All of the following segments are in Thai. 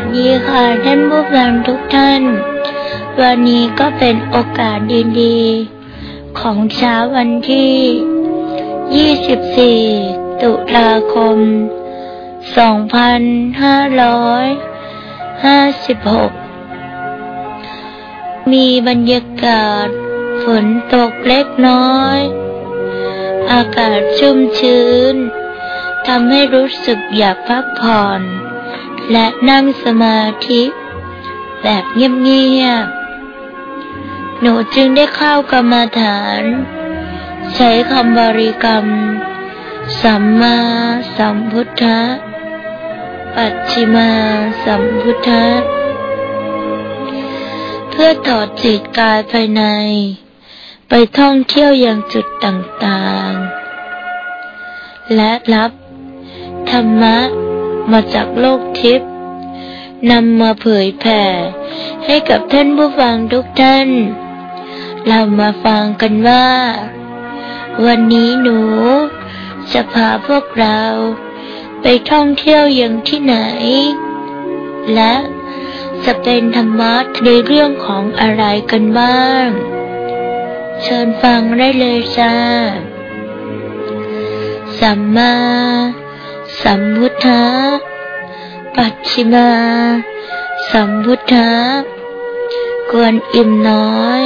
วัสดีค่ะท่านผู้ฟังทุกท่าน วันนี้ก็เป็นโอกาสดีๆ ของเช้าวันที่ 24 ตุลาคม 2556 มีบรรยากาศฝนตกเล็กน้อย อากาศชุ่มชื้นทำให้รู้สึกอยากพักผ่อน และนั่งสมาธิ แบบเงียบๆ หนูจึงได้เข้ากรรมาฐาน ใช้คำบริกรรม สัมมาสัมพุทธะ ปัจฉิมาสัมพุทธะ เพื่อถอดจิตกายภายใน ไปท่องเที่ยวอย่างจุดต่างๆ และรับธรรมะ มาจากโลกทิพย์นำมาเผยแผ่ ให้กับท่านผู้ฟังทุกท่าน เรามาฟังกันว่า วันนี้หนูจะพาพวกเราไปท่องเที่ยวอย่างที่ไหน และจะเป็นธรรมะในเรื่องของอะไรกันบ้าง เชิญฟังได้เลยจ้าสัมมา สัมพุทธะ ปัจฉิมา สัมพุทธะกวนอิ่มน้อย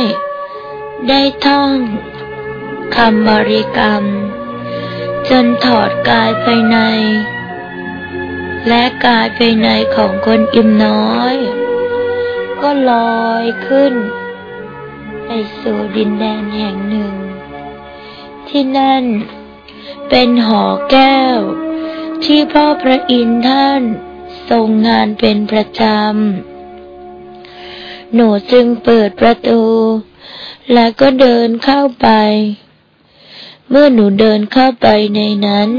ได้ท่องคำบริกรรม จนถอดกายภายใน และกายภายในของคนอิ่มน้อย ก็ลอยขึ้น ไปสู่ดินแดนแห่งหนึ่ง ที่นั่นเป็นหอแก้ว ที่พ่อพระอินทร์ท่านทรงงานเป็นประจำ หนูจึงเปิดประตู และก็เดินเข้าไป เมื่อหนูเดินเข้าไปในนั้น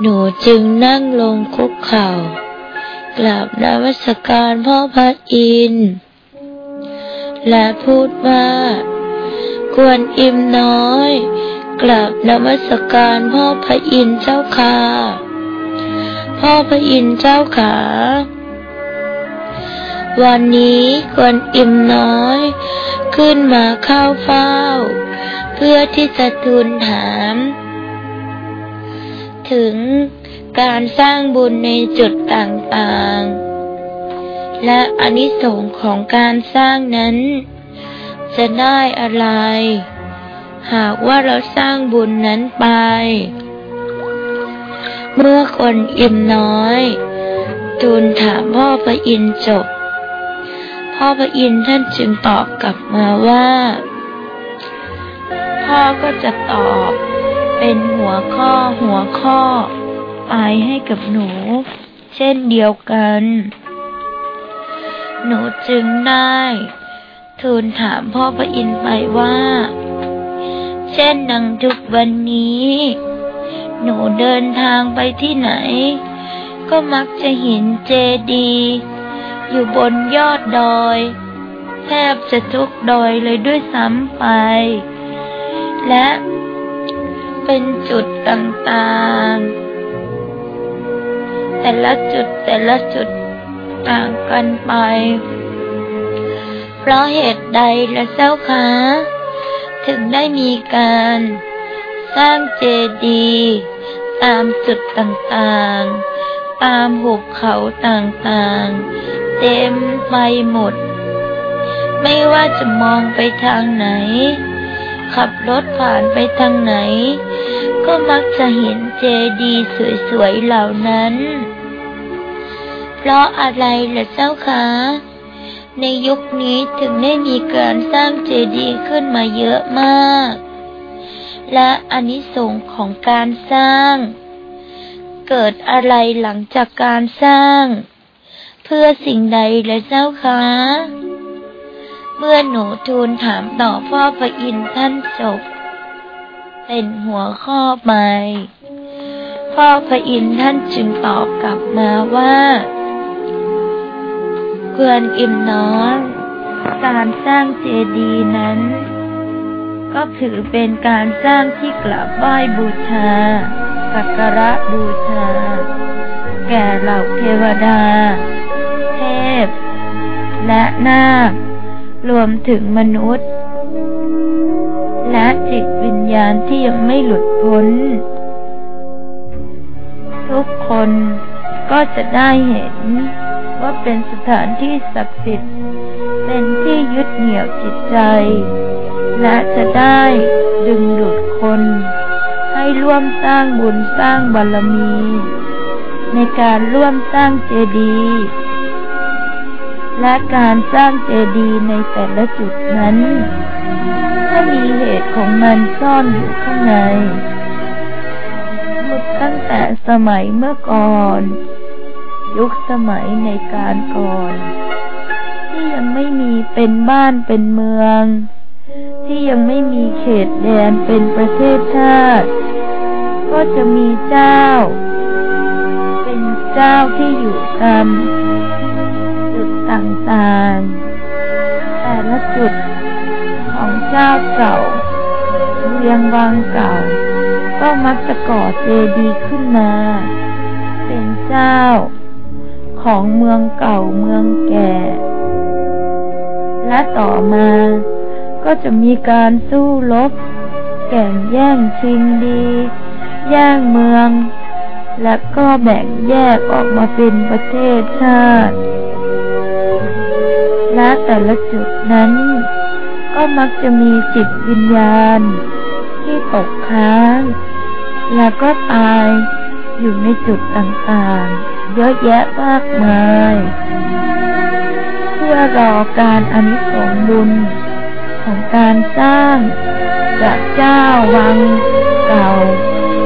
หนูจึงนั่งลงคุกเข่ากราบนมัสการพ่อพระอินทร์และพูดว่า ควรอิ่มน้อย กราบนมัสการพ่อพระอินเจ้าค่ะ พ่อพระอินเจ้าขาวันนี้ควรอิ่มน้อย ขึ้นมาเข้าเฝ้า เพื่อที่จะทูลถาม ถึงการสร้างบุญในจุดต่างๆ และอนิสงค์ของการสร้างนั้น จะได้อะไร หากว่าเราสร้างบุญนั้นไป เมื่อคนอิ่มน้อย ทูลถามพ่อพระอินทร์จบ พ่อพระอินทร์ท่านจึงตอบกลับมาว่า พ่อก็จะตอบเป็นหัวข้อหัวข้อไปให้กับหนู เช่นเดียวกัน หนูจึงได้ทูลถามพ่อพระอินทร์ไปว่า เช่นดังทุกวันนี้ หนูเดินทางไปที่ไหน ก็มักจะเห็นเจดี อยู่บนยอดดอย แทบจะทุกดอยเลยด้วยซ้ำไป และเป็นจุดต่างๆ แต่ละจุดแต่ละจุดต่างกันไป เพราะเหตุใดละเจ้าคะ ถึงได้มีการ สร้างเจดีย์ตามจุดต่างๆ ตามหุบเขาต่างๆ เต็มไปหมด ไม่ว่าจะมองไปทางไหน ขับรถผ่านไปทางไหน ก็มักจะเห็นเจดีย์สวยๆเหล่านั้น เพราะอะไรล่ะเจ้าคะ ในยุคนี้ถึงได้มีการสร้างเจดีย์ขึ้นมาเยอะมาก และอนิสงค์ของการสร้าง เกิดอะไรหลังจากการสร้าง เพื่อสิ่งใดเลยเจ้าคะเมื่อหนูทูลถามต่อพ่อพระอินทร์ท่านจบ เป็นหัวข้อไปพ่อพระอินทร์ท่านจึงตอบกลับมาว่า ควรอิ่มน้อยการสร้างเจดีย์นั้น ก็ถือเป็นการสร้างที่กราบไหว้บูชา สักการะบูชา แก่เหล่าเทวดา เทพ และนาครวมถึงมนุษย์ และจิตวิญญาณที่ยังไม่หลุดพ้น ทุกคนก็จะได้เห็น ว่าเป็นสถานที่ศักดิ์สิทธิ์ เป็นที่ยึดเหนี่ยวจิตใจ และจะได้ดึงดูดคน ให้ร่วมสร้างบุญสร้างบารมี ในการร่วมสร้างเจดีย์และการสร้างเจดีย์ในแต่ละจุดนั้น ถ้ามีเหตุของมันซ่อนอยู่ข้างในหมดตั้งแต่สมัยเมื่อก่อน ยุคสมัยในการก่อน ที่ยังไม่มีเป็นบ้านเป็นเมือง ที่ยังไม่มีเขตแดนเป็นประเทศชาติ ก็จะมีเจ้า เป็นเจ้าที่อยู่ตามจุดต่างๆ แต่ละจุดของเจ้าเก่าเรียงวังเก่า ก็มักจะก่อเจดีย์ขึ้นมา เป็นเจ้า ของเมืองเก่าเมืองแก่ และต่อมาก็จะมีการสู้รบแข่งแย่งชิงดี แย่งเมือง และก็แบ่งแยกออกมาเป็นประเทศชาติ และแต่ละจุดนั้น ก็มักจะมีจิตวิญญาณ ที่ตกค้าง และก็ตายอยู่ในจุดต่างๆ เยอะแยะมากมาย เพื่อรอการอนิสงบุญ ของการสร้างจากเจ้าวังเก่า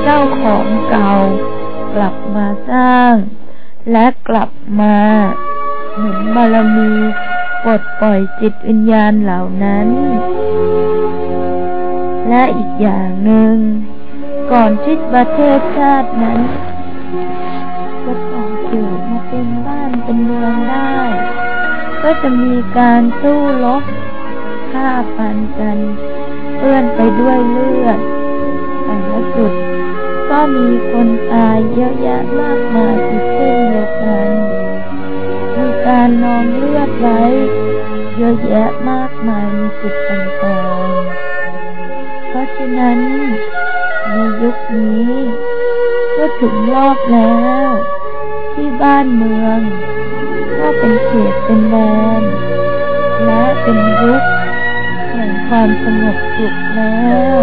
เจ้าของเก่า กลับมาสร้าง และกลับมาหนุนบารมีปลดปล่อยจิตวิญญาณเหล่านั้น และอีกอย่างหนึ่ง ก่อนที่ประเทศชาตินั้น เป็นเมืองได้ ก็จะมีการสู้รบฆ่าฟันกันเปื้อนไปด้วยเลือดแต่ละจุด ก็มีคนตายเยอะแยะมากมายอีกเช่นเดียวกัน มีการนองเลือดไว้ เยอะแยะมากมายในจุดต่างๆ เพราะฉะนั้นในยุคนี้ ก็ถึงรอบแล้ว ที่บ้านเมือง ก็เป็นเขตเป็นแดนและเป็นยุคแห่งความสงบสุขแล้ว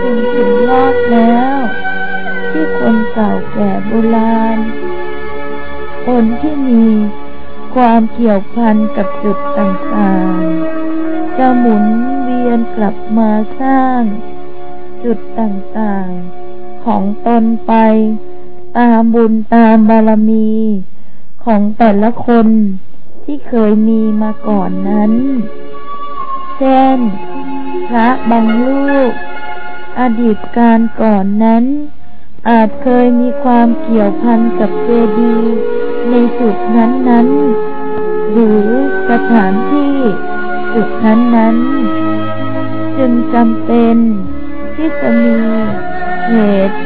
ถึงถึงรอบแล้ว ที่คนเก่าแก่โบราณ คนที่มีความเกี่ยวพันกับจุดต่างๆ จะหมุนเวียนกลับมาสร้าง จุดต่างๆ ของตนไป ตามบุญตามบารมี ของแต่ละคนที่เคยมีมาก่อนนั้น เช่น พระบางลูก อดีตการก่อนนั้น อาจเคยมีความเกี่ยวพันกับเจดีย์ในจุดนั้นๆ หรือสถานที่จุดนั้นๆ จึงจำเป็นที่จะมีเหตุ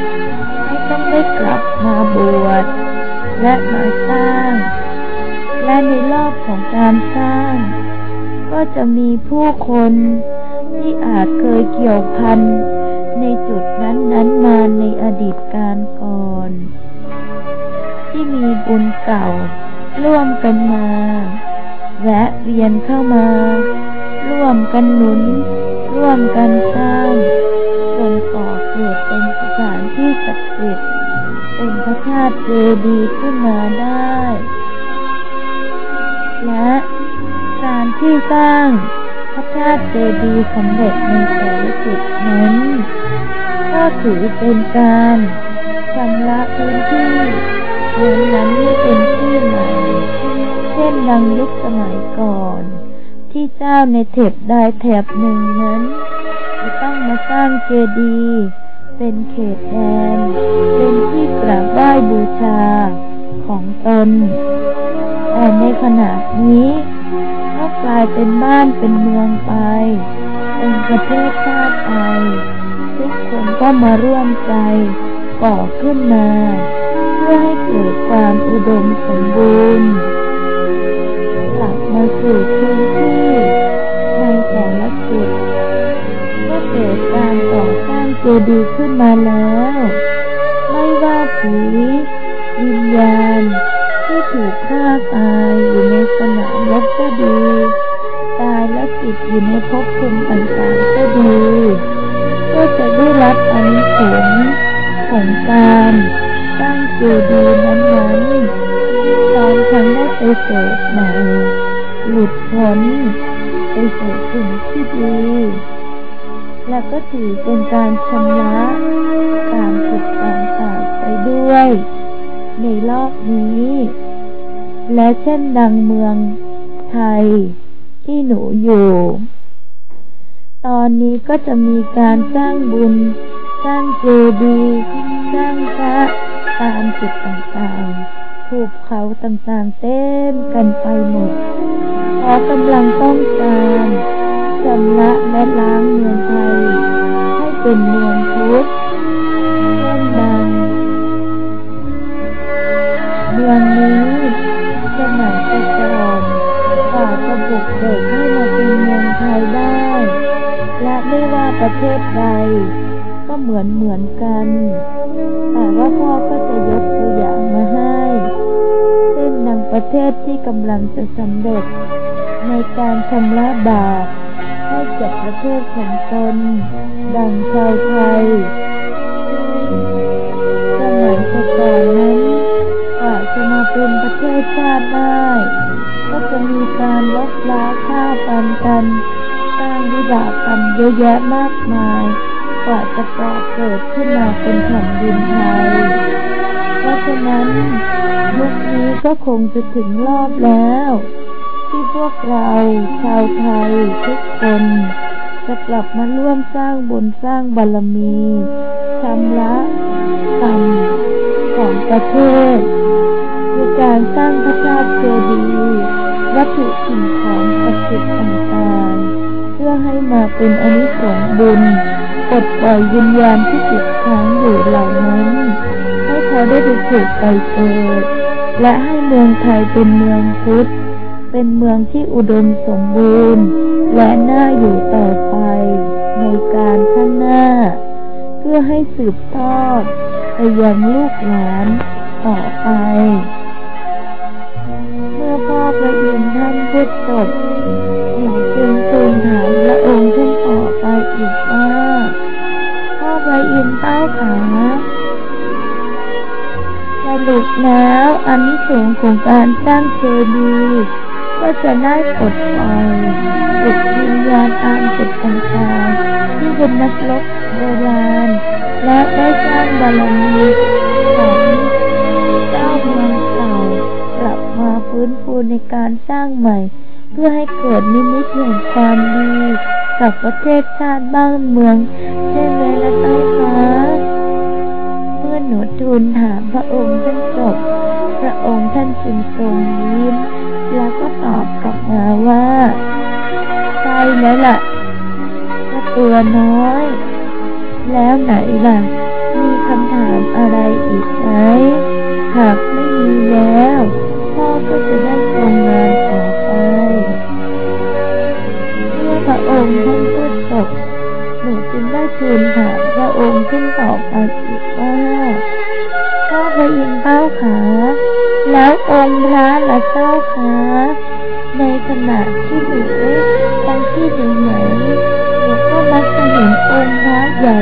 ต้องได้กลับมาบวชและมาสร้าง และในรอบของการสร้าง ก็จะมีผู้คนที่อาจเคยเกี่ยวพันในจุดนั้นๆมาในอดีตการก่อน ที่มีบุญเก่าร่วมกันมาและเวียนเข้ามา ร่วมกันหนุน ร่วมกันสร้างจนก่อเกิดเป็นส ถานที่ศักดิ์สิทธิ์เป็นพระธาตุเจดีย์ขึ้นมาได้ และการที่สร้างพระธาตุเจดีย์สำเร็จในแต่ละจุดนั้น ก็ถือเป็นการชำระพื้นที่เหมือนนั้นเป็นที่ใหม่ เช่นดังยุคสมัยก่อน ที่เจ้าในเถบได้แถบหนึ่งนั้น จะต้องมาสร้างเจดีย์ เป็นเขตแดน เป็นที่กราบไหว้บูชาของตน แต่ในขณะนี้ก็กลายเป็นบ้านเป็นเมืองไป เป็นประเทศชาติไป ทุกคนก็มาร่วมใจก่อขึ้นมา เพื่อให้เกิดความอุดมสมบูรณ์กลับมาสู่พื้นที่ จดีย์ขึ้นมาแล้ว ไม่ว่าผีวิญญาณที่ถูกฆ่าตายอยู่ในสนามรบก็ดี ตายและติดอยู่ในภพภูมิต่างๆก็ดี ก็จะได้รับอนิสงส์ของการสร้างเจดีย์นั้นๆตอนฉันได้ไปเกิดใหม่หลุดพ้นไปสู่สิ่งที่ดี และก็ถือเป็นการชำระการสุดต่างๆไปด้วย ในรอบนี้ และเช่นดังเมืองไทยที่หนูอยู่ ตอนนี้ก็จะมีการสร้างบุญ สร้างเจดีย์สร้างพระตามจุดต่างๆภูเขาต่างๆเต็มกันไปหมดเพราะกำลังต้องการ ชำระและล้างเมืองไทย ให้เป็นเมืองพุทธเช่นดังเมืองนี้สมัยแต่ก่อนกว่าจะบุกเบิกให้มาเป็นเมืองไทยได้ และไม่ว่าประเทศใดก็เหมือนเหมือนกัน แต่ว่าพ่อก็จะยกตัวอย่างมาให้ เช่นดังประเทศที่กำลังจะสำเร็จในการชำระบาป ให้กับประเทศของตนดังชาวไทยสมัยก่อนนั้นกว่าจะมาเป็นประเทศชาติได้ ก็จะมีการลบล้างฆ่าฟันกันสร้างวิบากกรรมเยอะแยะมากมาย กว่าจะก่อเกิดขึ้นมาเป็นแผ่นดินไทย เพราะฉะนั้นยุคนี้ก็คงจะถึงรอบแล้ว พวกเราชาวไทยทุกคน จะกลับมาร่วมสร้างบุญสร้างบารมีชำระกรรมของประเทศในการสร้างพระธาตุเจดีย์วัตถุสิ่งของศักดิ์สิทธิ์ต่างๆ เพื่อให้มาเป็นอนิสงส์บุญปลดปล่อยวิญญาณที่ติดค้างอยู่เหล่านั้นให้เขาได้ไปถูกไปเกิดและให้เมืองไทยเป็นเมืองพุทธ เป็นเมืองที่อุดมสมบูรณ์ และน่าอยู่ต่อไปในการข้างหน้า เพื่อให้สืบทอดไปยังลูกหลานต่อไป เมื่อพ่อพระอินทร์ท่านพูดจบหนูจึงทูลถามพระองค์ท่านต่อไปอีกว่าพ่อพระอินทร์เต้าขาสรุปแล้วอันนี้สงส์ของการสร้างเจดีย์ ก็จะได้ปลดปล่อยจิตวิญญาณตามจุดต่างๆที่เป็นนักรบโบราณ และได้สร้างบารมีของเจ้าเมืองเก่ากลับมาฟื้นฟูในการสร้างใหม่ เพื่อให้เกิดนิมิตแห่งความดีกับประเทศชาติบ้านเมืองใช่ไหมล่ะต้าคะเมื่อหนูทูลถามพระองค์ท่านจบ พระองค์ท่านจึงทรงยิ้ม แล้วก็ตอบกลับมาว่าใช่แล้วล่ะก็ตัวน้อย แล้วไหนล่ะ มีคำถามอะไรอีกไหมหากไม่มีแล้วพ่อก็จะได้ทรงานต่อไปเมื่อพระองค์ท่านพูดจบหนูจึงได้ทูลถามพระองค์ขึ้นตอบมาอีกว่าพ่อพระอินทร์เต้าขาแล้วองค์พระ ละเจ้าขาในขณะที่หนูไปที่ไหนๆหนูก็มักจะเห็นองค์พระใหญ่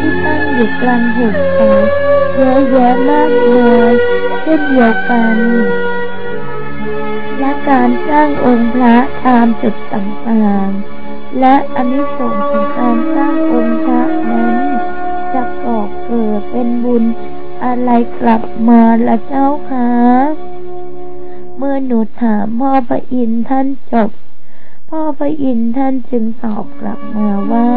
ที่ตั้งอยู่กลางหุบเขาเยอะแยะมากมายเช่นเดียวกันและการสร้างองค์พระตามจุดต่างๆ และอันนี้ส่งส์ของการสร้างองค์พระนั้นจะก่อเกิดเป็นบุญอะไรกลับมาละเจ้าคะ เมื่อหนูถามพ่อพระอินทร์ท่านจบ พ่อพระอินทร์ท่านจึงตอบกลับมาว่า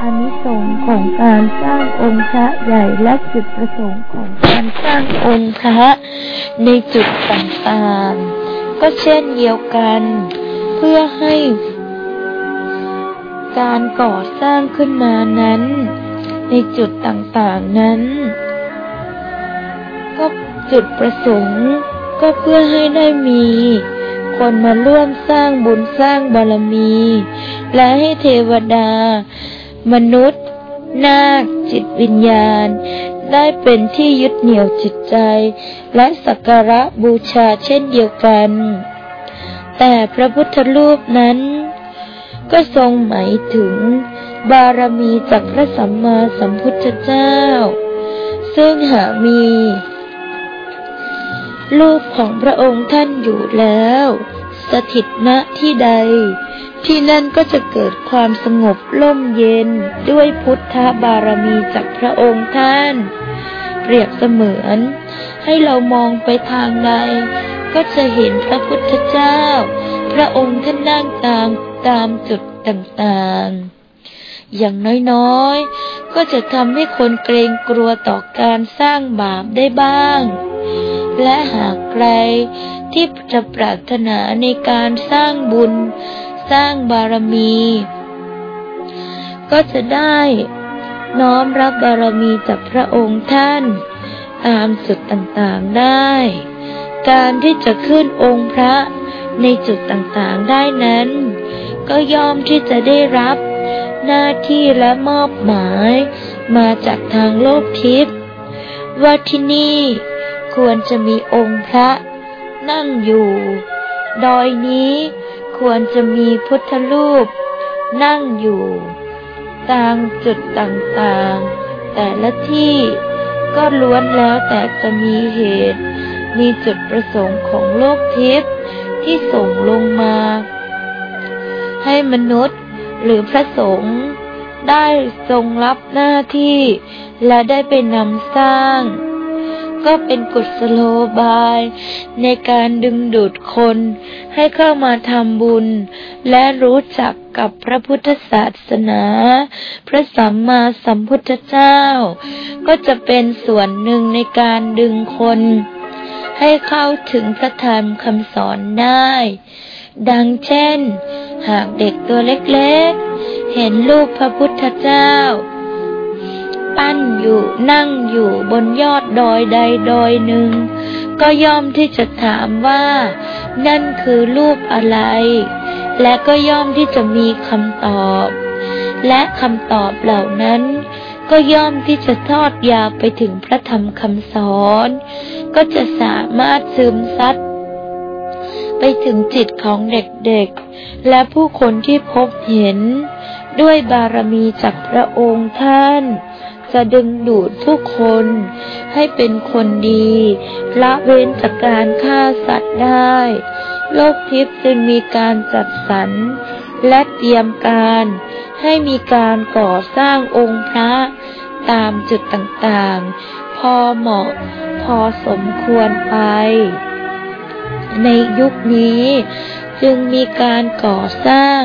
อานิสงส์ของการสร้างองค์พระใหญ่และจุดประสงค์ของการสร้างองค์พระในจุดต่างๆ ก็เช่นเดียวกัน เพื่อให้การก่อสร้างขึ้นมานั้น ในจุดต่างๆนั้น ก็ จุดประสงค์ ก็เพื่อให้ได้มี คนมาร่วมสร้างบุญสร้างบารมี และให้เทวดา มนุษย์ นาค จิตวิญญาณ ได้เป็นที่ยึดเหนี่ยวจิตใจ และสักการะบูชาเช่นเดียวกัน แต่พระพุทธรูปนั้น ก็ทรงหมายถึงบารมีจากพระสัมมาสัมพุทธเจ้า ซึ่งหามี รูปของพระองค์ท่านอยู่แล้ว สถิตณที่ใด ที่นั่นก็จะเกิดความสงบล่มเย็นด้วยพุทธบารมีจากพระองค์ท่าน เปรียบเสมือน ให้เรามองไปทางใด ก็จะเห็นพระพุทธเจ้า พระองค์ท่านนั่งตามตามจุดต่างๆ อย่างน้อยๆ ก็จะทำให้คนเกรงกลัวต่อการสร้างบาปได้บ้าง และหากใครที่จะปรารถนาในการสร้างบุญ สร้างบารมี ก็จะได้น้อมรับบารมีจากพระองค์ท่าน ตามจุดต่างๆได้ การที่จะขึ้นองค์พระในจุดต่างๆได้นั้น ก็ยอมที่จะได้รับหน้าที่และมอบหมายมาจากทางโลกทิพย์ว่าที่นี่ ควรจะมีองค์พระ นั่งอยู่ ดอยนี้ควรจะมีพุทธรูป นั่งอยู่ ตามจุดต่างๆ แต่ละที่ก็ล้วนแล้วแต่จะมีเหตุ มีจุดประสงค์ของโลกทิพย์ที่ส่งลงมา ให้มนุษย์หรือพระสงฆ์ได้ทรงรับหน้าที่ และได้ไปนำสร้าง ก็เป็นกุศโลบาย ในการดึงดูดคนให้เข้ามาทำบุญ และรู้จักกับพระพุทธศาสนา พระสัมมาสัมพุทธเจ้า ก็จะเป็นส่วนหนึ่งในการดึงคน ให้เข้าถึงพระธรรมคำสอนได้ ดังเช่น หากเด็กตัวเล็กๆ เห็นรูปพระพุทธเจ้า ปั้นอยู่นั่งอยู่บนยอดดอยใดดอยหนึ่ง ก็ย่อมที่จะถามว่า นั่นคือรูปอะไร และก็ย่อมที่จะมีคำตอบ และคำตอบเหล่านั้น ก็ย่อมที่จะทอดยาวไปถึงพระธรรมคำสอน ก็จะสามารถซึมซัดไปถึงจิตของเด็กๆ และผู้คนที่พบเห็น ด้วยบารมีจากพระองค์ท่าน จะดึงดูดผู้คนให้เป็นคนดีละเว้นจากการฆ่าสัตว์ได้ โลกทิพย์จึงมีการจัดสรรและเตรียมการให้มีการก่อสร้างองค์พระตามจุดต่างๆ พอเหมาะพอสมควรไป ในยุคนี้จึงมีการก่อสร้าง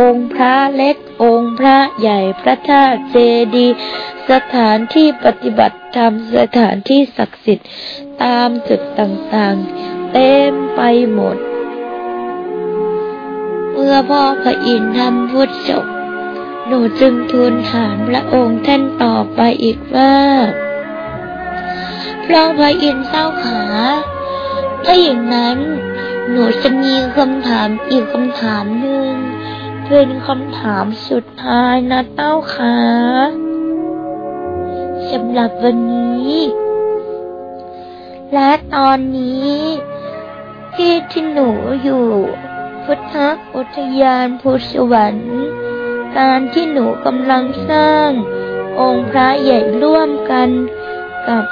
องค์พระเล็ก องค์พระใหญ่พระธาตุเจดีสถานที่ปฏิบัติธรรมสถานที่ศักดิ์สิทธิ์ตามจุดต่างๆ เต็มไปหมด เมื่อพ่อพระอินทร์ทำพุทธจบหนูจึงทูลถามพระองค์ท่านต่อไปอีกว่าพระพระอินทร์เจ้าขาถ้าอย่างนั้น หนูจะมีคำถามอีกคำถามหนึ่ง เป็นคำถามสุดท้ายนะเต้าขาสำหรับวันนี้ และตอนนี้ ที่ที่หนูอยู่ พุทธอุทยานภูสวรรค์ การที่หนูกำลังสร้าง องค์พระใหญ่ร่วมกันกับ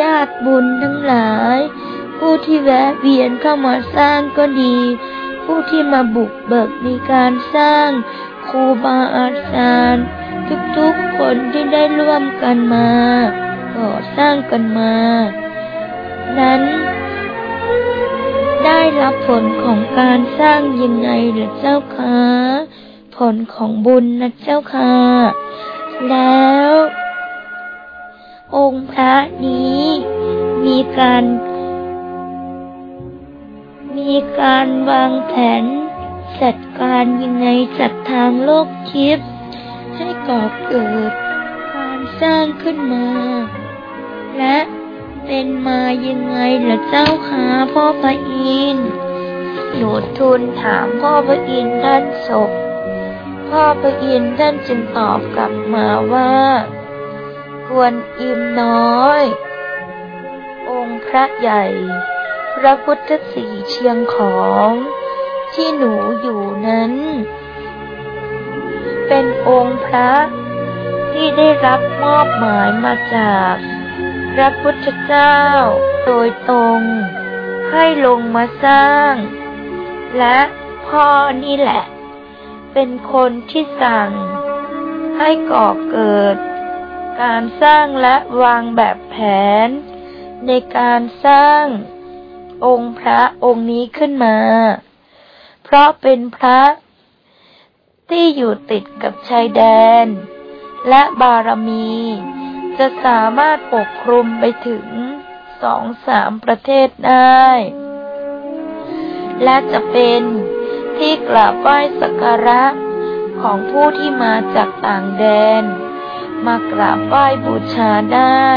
ญาติบุญทั้งหลาย ผู้ที่แวะเวียนเข้ามาสร้างก็ดี ผู้ที่มาบุกเบิกในการสร้างครูบาอาจารย์ ทุกๆคนที่ได้ร่วมกันมาก่อสร้างกันมา นั้น ได้รับผลของการสร้างยังไงหรือเจ้าคะผลของบุญนะเจ้าค่ะ แล้ว องค์พระนี้มีการ มีการวางแผน จัดการยังไงจัดทางโลกทิพย์ให้ก่อเกิดการสร้างขึ้นมา และเป็นมายังไงล่ะเจ้าคะพ่อพระอินทร์หนูทูลถามพ่อพระอินทร์ท่านศพพ่อพระอินทร์ท่านจึงตอบกลับมาว่า ควรอิ่มน้อย องค์พระใหญ่ ระพุทธสีเชียงของที่หนูอยู่นั้น เป็นองค์พระที่ได้รับมอบหมายมาจากพระพุทธเจ้าโดยตรง ให้ลงมาสร้าง และพ่อนี่แหละ เป็นคนที่สั่ง ให้ก่อเกิด การสร้างและวางแบบแผน ในการสร้าง องค์พระองค์นี้ขึ้นมา เพราะเป็นพระที่อยู่ติดกับชายแดน และบารมี จะสามารถปกคลุมไปถึงสองสามประเทศได้ และจะเป็นที่กราบไหว้สักการะของผู้ที่มาจากต่างแดน มากราบไหว้บูชาได้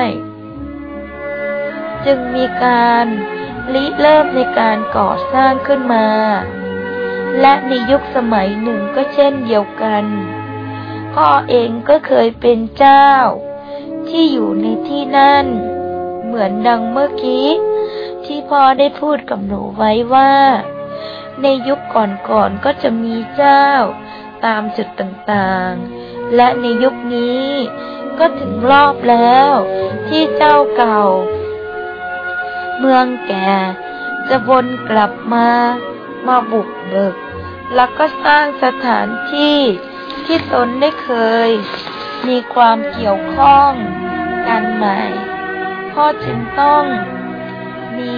จึงมีการ ริเริ่มในการก่อสร้างขึ้นมา และในยุคสมัยหนึ่งก็เช่นเดียวกัน พ่อเองก็เคยเป็นเจ้า ที่อยู่ในที่นั่น เหมือนดังเมื่อกี้ ที่พ่อได้พูดกับหนูไว้ว่า ในยุคก่อนๆก็จะมีเจ้า ตามจุดต่างๆ และในยุคนี้ก็ถึงรอบแล้วที่เจ้าเก่า เมืองแก่ จะวนกลับมา มาบุกเบิก แล้วก็สร้างสถานที่ที่ตนได้เคย มีความเกี่ยวข้องกันใหม่ พ่อจึงต้องมี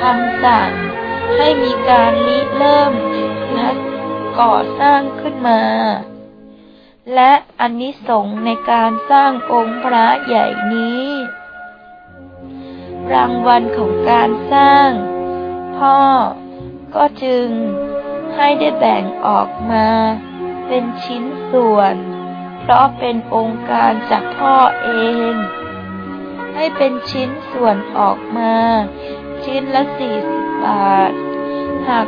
คำสั่งให้มีการริเริ่มและก่อสร้างขึ้นมา และอนนิสงในการสร้างองค์พระใหญ่นี้ รางวัลของการสร้าง พ่อ ก็จึงให้ได้แบ่งออกมา เป็นชิ้นส่วน เพราะเป็นองค์การจากพ่อเอง ให้เป็นชิ้นส่วนออกมา ชิ้นละสี่สิบบาท หาก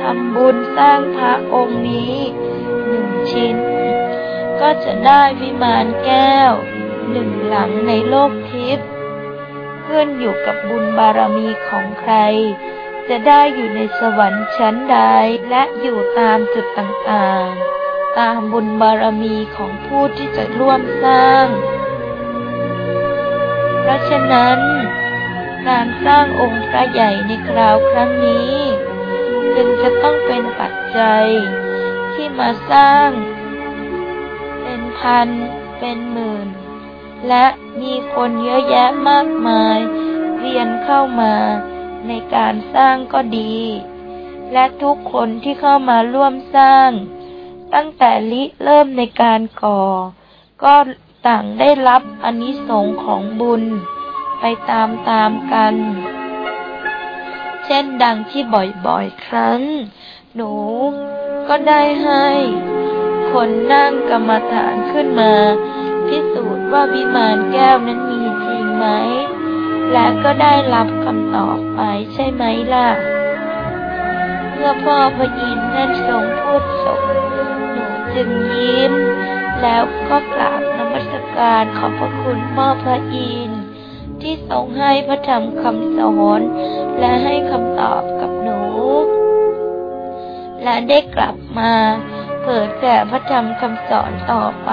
ทำบุญสร้างพระองค์นี้หนึ่งชิ้น ก็จะได้วิมานแก้วหนึ่งหลังในโลก ขึ้นอยู่กับบุญบารมีของใคร จะได้อยู่ในสวรรค์ชั้นใดและอยู่ตามจุดต่างๆ ตามบุญบารมีของผู้ที่จะร่วมสร้าง เพราะฉะนั้น การสร้างองค์พระใหญ่ในคราวครั้งนี้ จึงจะต้องเป็นปัจจัยที่มาสร้าง เป็นพันเป็นหมื่น และมีคนเยอะแยะมากมายเวียนเข้ามาในการสร้างก็ดี และทุกคนที่เข้ามาร่วมสร้าง ตั้งแต่ลิเริ่มในการก่อ ก็ต่างได้รับอนิสงค์ของบุญ ไปตามตามกัน เช่นดังที่บ่อยๆ ครั้ง หนูก็ได้ให้ คนนั่งกรรมฐานขึ้นมา พิสูจน์ ว่าวิมานแก้วนั้นมีจริงไหม และก็ได้รับคำตอบไปใช่ไหมล่ะ เมื่อพ่อพระอินทร์ท่นทรงพูดจบหนูจึงยิ้ม แล้วก็กราบนมัสการขอบพระคุณพ่อพระอินทร์ที่ทรงให้พระธรรมคำสอนและให้คำตอบกับหนู และได้กลับมาเผยแผ่พระธรรมคำสอนต่อไป